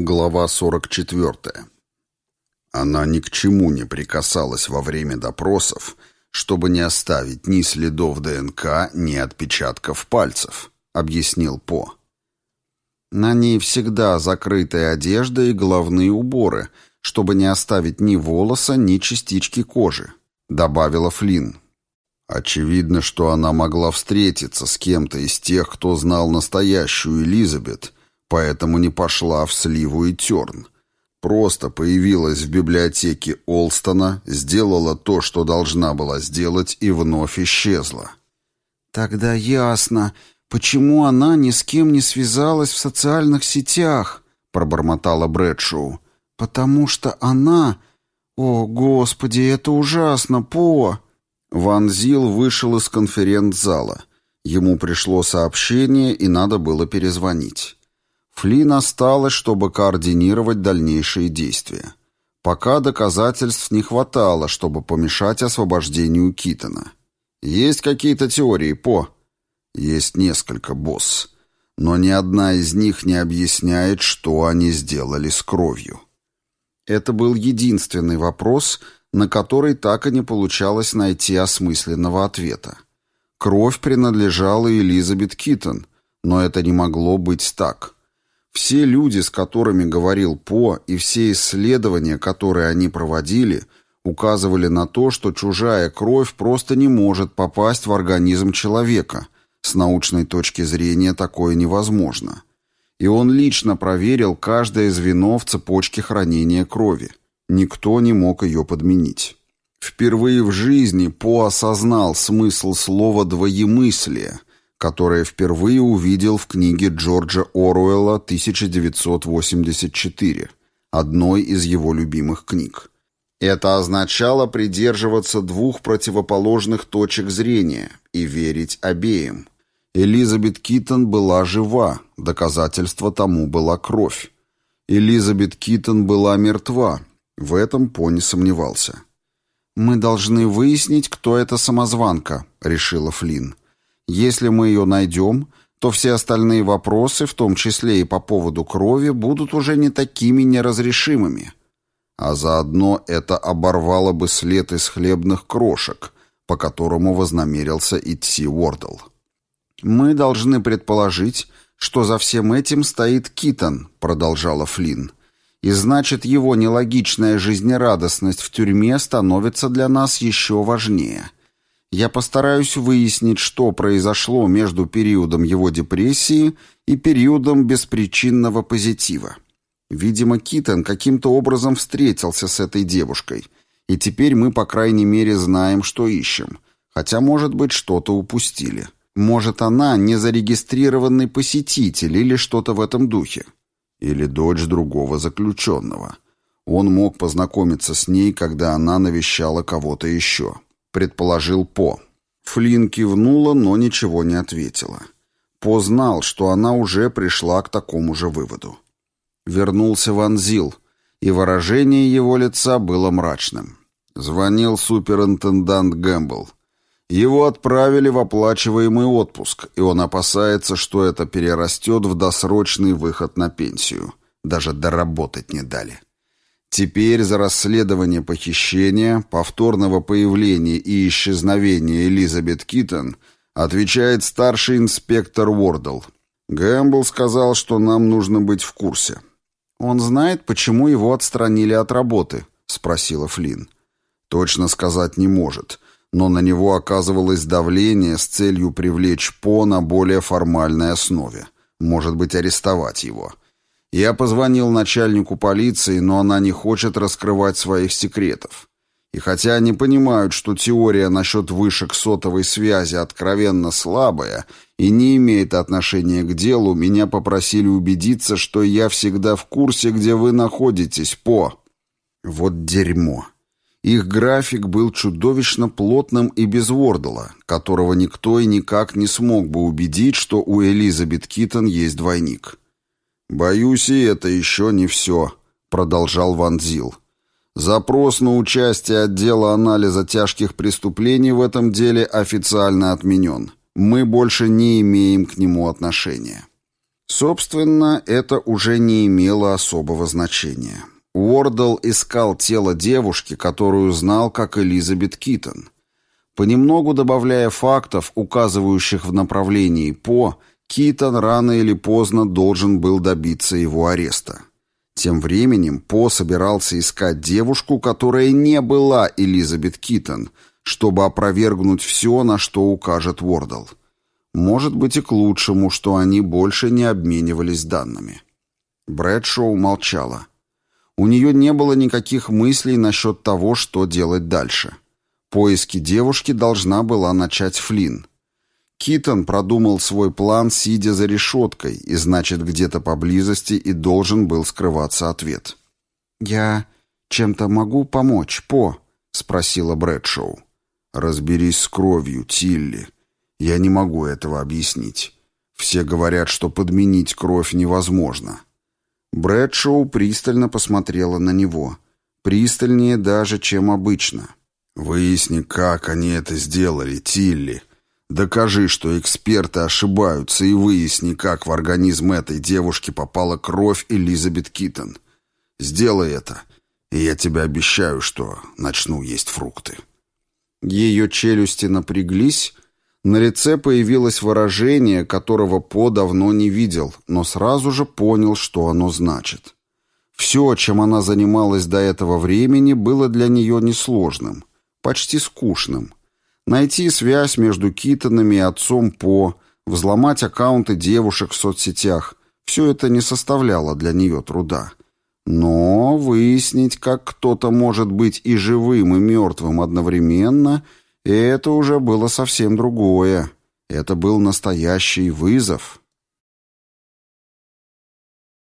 Глава 44. Она ни к чему не прикасалась во время допросов, чтобы не оставить ни следов ДНК, ни отпечатков пальцев, объяснил По. На ней всегда закрытая одежда и головные уборы, чтобы не оставить ни волоса, ни частички кожи, добавила Флинн. Очевидно, что она могла встретиться с кем-то из тех, кто знал настоящую Элизабет, поэтому не пошла в Сливу и Терн. Просто появилась в библиотеке Олстона, сделала то, что должна была сделать, и вновь исчезла. «Тогда ясно, почему она ни с кем не связалась в социальных сетях», — пробормотала Брэдшоу. «Потому что она... О, Господи, это ужасно, По!» Ван Зил вышел из конференц-зала. Ему пришло сообщение, и надо было перезвонить. Флин осталось, чтобы координировать дальнейшие действия. Пока доказательств не хватало, чтобы помешать освобождению Китона. Есть какие-то теории, По? Есть несколько, босс. Но ни одна из них не объясняет, что они сделали с кровью. Это был единственный вопрос, на который так и не получалось найти осмысленного ответа. Кровь принадлежала Элизабет Китон, но это не могло быть так. Все люди, с которыми говорил По, и все исследования, которые они проводили, указывали на то, что чужая кровь просто не может попасть в организм человека. С научной точки зрения такое невозможно. И он лично проверил каждое звено в цепочке хранения крови. Никто не мог ее подменить. Впервые в жизни По осознал смысл слова «двоемыслие», которое впервые увидел в книге Джорджа Оруэлла 1984, одной из его любимых книг. Это означало придерживаться двух противоположных точек зрения и верить обеим. Элизабет Китон была жива, доказательство тому была кровь. Элизабет Китон была мертва, в этом Пони сомневался. «Мы должны выяснить, кто эта самозванка», — решила Флинн. Если мы ее найдем, то все остальные вопросы, в том числе и по поводу крови, будут уже не такими неразрешимыми. А заодно это оборвало бы след из хлебных крошек, по которому вознамерился идти Уордл. «Мы должны предположить, что за всем этим стоит Китон», — продолжала Флинн. «И значит, его нелогичная жизнерадостность в тюрьме становится для нас еще важнее». Я постараюсь выяснить, что произошло между периодом его депрессии и периодом беспричинного позитива. Видимо, Китон каким-то образом встретился с этой девушкой, и теперь мы, по крайней мере, знаем, что ищем. Хотя, может быть, что-то упустили. Может, она незарегистрированный посетитель или что-то в этом духе. Или дочь другого заключенного. Он мог познакомиться с ней, когда она навещала кого-то еще предположил По. Флин кивнула, но ничего не ответила. По знал, что она уже пришла к такому же выводу. Вернулся Ванзил, и выражение его лица было мрачным. Звонил суперинтендант Гэмбл. Его отправили в оплачиваемый отпуск, и он опасается, что это перерастет в досрочный выход на пенсию. Даже доработать не дали. Теперь за расследование похищения, повторного появления и исчезновения Элизабет Китон отвечает старший инспектор Уордл. Гэмбл сказал, что нам нужно быть в курсе. «Он знает, почему его отстранили от работы?» — спросила Флинн. «Точно сказать не может, но на него оказывалось давление с целью привлечь По на более формальной основе. Может быть, арестовать его». Я позвонил начальнику полиции, но она не хочет раскрывать своих секретов. И хотя они понимают, что теория насчет вышек сотовой связи откровенно слабая и не имеет отношения к делу, меня попросили убедиться, что я всегда в курсе, где вы находитесь, по... Вот дерьмо. Их график был чудовищно плотным и без Вордала, которого никто и никак не смог бы убедить, что у Элизабет Китон есть двойник. «Боюсь, и это еще не все», — продолжал Ван Зил. «Запрос на участие отдела анализа тяжких преступлений в этом деле официально отменен. Мы больше не имеем к нему отношения». Собственно, это уже не имело особого значения. Уордл искал тело девушки, которую знал как Элизабет Китон. Понемногу добавляя фактов, указывающих в направлении По, Китон рано или поздно должен был добиться его ареста. Тем временем По собирался искать девушку, которая не была Элизабет Китон, чтобы опровергнуть все, на что укажет Уордл. Может быть и к лучшему, что они больше не обменивались данными. Брэдшоу молчала. У нее не было никаких мыслей насчет того, что делать дальше. Поиски девушки должна была начать Флинн. Китон продумал свой план, сидя за решеткой, и значит, где-то поблизости и должен был скрываться ответ. «Я чем-то могу помочь, По?» — спросила Брэдшоу. «Разберись с кровью, Тилли. Я не могу этого объяснить. Все говорят, что подменить кровь невозможно». Брэдшоу пристально посмотрела на него. Пристальнее даже, чем обычно. «Выясни, как они это сделали, Тилли. Докажи, что эксперты ошибаются, и выясни, как в организм этой девушки попала кровь Элизабет Китон. Сделай это, и я тебе обещаю, что начну есть фрукты». Ее челюсти напряглись, на лице появилось выражение, которого По давно не видел, но сразу же понял, что оно значит. Все, чем она занималась до этого времени, было для нее несложным, почти скучным. Найти связь между Китонами и отцом По, взломать аккаунты девушек в соцсетях – все это не составляло для нее труда. Но выяснить, как кто-то может быть и живым, и мертвым одновременно, это уже было совсем другое. Это был настоящий вызов.